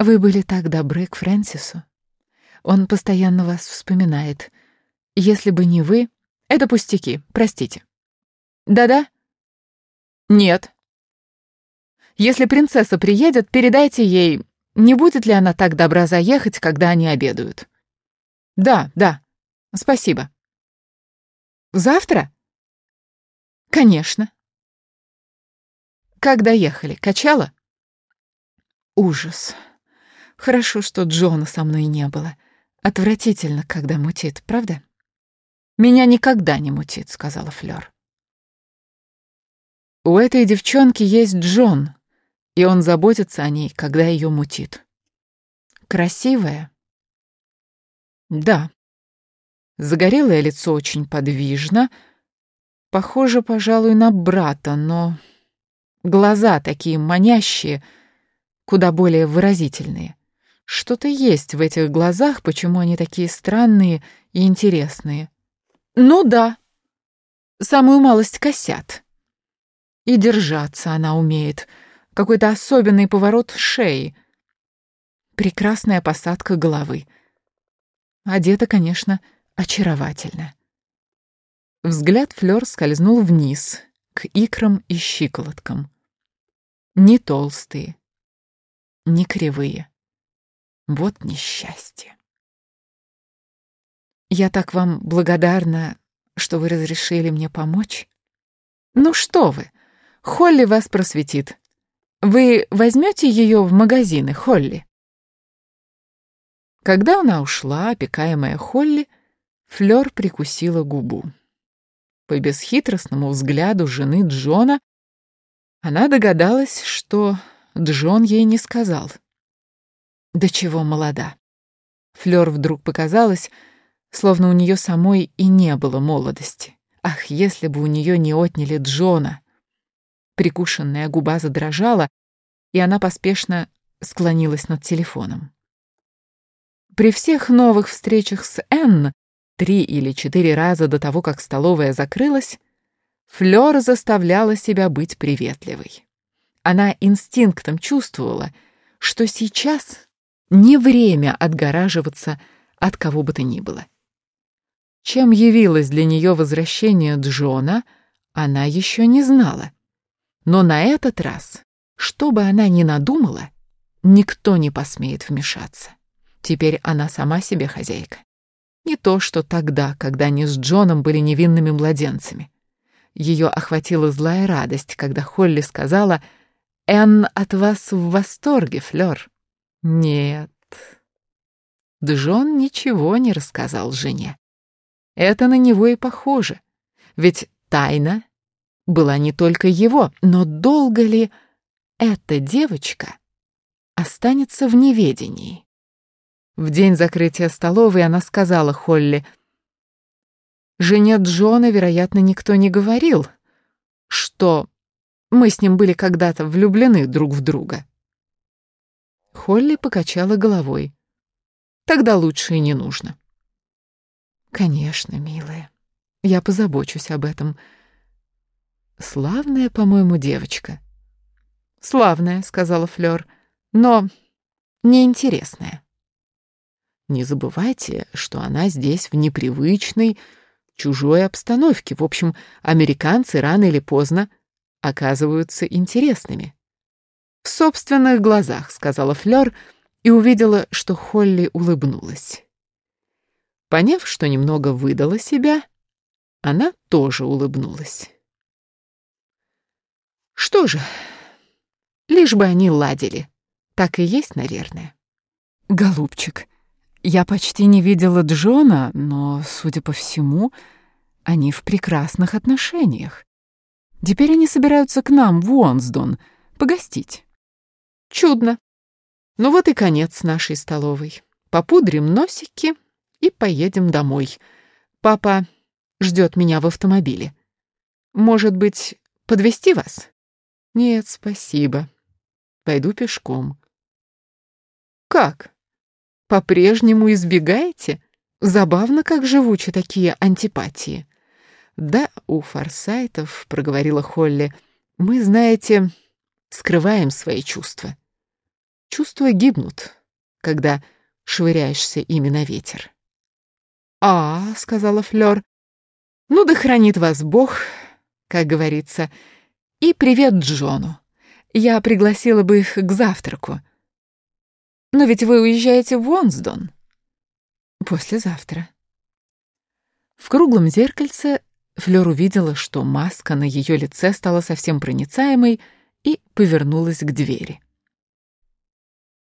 Вы были так добры к Фрэнсису. Он постоянно вас вспоминает. Если бы не вы... Это пустяки, простите. Да-да? Нет. Если принцесса приедет, передайте ей, не будет ли она так добра заехать, когда они обедают. Да, да. Спасибо. Завтра? Конечно. Как доехали? Качала? Ужас. Хорошо, что Джона со мной не было. Отвратительно, когда мутит, правда? Меня никогда не мутит, сказала Флёр. У этой девчонки есть Джон, и он заботится о ней, когда ее мутит. Красивая? Да. Загорелое лицо очень подвижно, похоже, пожалуй, на брата, но глаза такие манящие, куда более выразительные. Что-то есть в этих глазах, почему они такие странные и интересные. Ну да, самую малость косят. И держаться она умеет. Какой-то особенный поворот шеи. Прекрасная посадка головы. Одета, конечно, очаровательно. Взгляд Флёр скользнул вниз, к икрам и щиколоткам. Не толстые, не кривые. Вот несчастье. Я так вам благодарна, что вы разрешили мне помочь. Ну что вы, Холли вас просветит. Вы возьмете ее в магазины, Холли? Когда она ушла, опекаемая Холли, Флёр прикусила губу. По бесхитростному взгляду жены Джона она догадалась, что Джон ей не сказал. До чего молода. Флёр вдруг показалось, словно у нее самой и не было молодости. Ах, если бы у нее не отняли Джона! Прикушенная губа задрожала, и она поспешно склонилась над телефоном. При всех новых встречах с Энн, три или четыре раза до того, как столовая закрылась, Флёр заставляла себя быть приветливой. Она инстинктом чувствовала, что сейчас не время отгораживаться от кого бы то ни было. Чем явилось для нее возвращение Джона, она еще не знала. Но на этот раз, что бы она ни надумала, никто не посмеет вмешаться. Теперь она сама себе хозяйка. Не то, что тогда, когда они с Джоном были невинными младенцами. Ее охватила злая радость, когда Холли сказала «Энн от вас в восторге, Флёр». Нет. Джон ничего не рассказал жене. Это на него и похоже. Ведь тайна была не только его, но долго ли эта девочка останется в неведении? В день закрытия столовой она сказала Холли, «Жене Джона, вероятно, никто не говорил, что мы с ним были когда-то влюблены друг в друга». Холли покачала головой. «Тогда лучше и не нужно». «Конечно, милая, я позабочусь об этом». «Славная, по-моему, девочка». «Славная», — сказала Флёр, — «но неинтересная». Не забывайте, что она здесь в непривычной, чужой обстановке. В общем, американцы рано или поздно оказываются интересными. «В собственных глазах», — сказала Флёр и увидела, что Холли улыбнулась. Поняв, что немного выдала себя, она тоже улыбнулась. Что же, лишь бы они ладили. Так и есть, наверное. Голубчик, я почти не видела Джона, но, судя по всему, они в прекрасных отношениях. Теперь они собираются к нам в Уонсдон погостить. Чудно. Ну вот и конец нашей столовой. Попудрим носики и поедем домой. Папа ждет меня в автомобиле. Может быть, подвести вас? Нет, спасибо. Пойду пешком. Как? По-прежнему избегаете? Забавно, как живучи такие антипатии. Да, у форсайтов, проговорила Холли, мы, знаете, скрываем свои чувства. Чувства гибнут, когда швыряешься ими на ветер. «А», — сказала Флёр, — «ну да хранит вас Бог, как говорится, и привет Джону. Я пригласила бы их к завтраку. Но ведь вы уезжаете в Вонсдон. Послезавтра». В круглом зеркальце Флёр увидела, что маска на ее лице стала совсем проницаемой и повернулась к двери.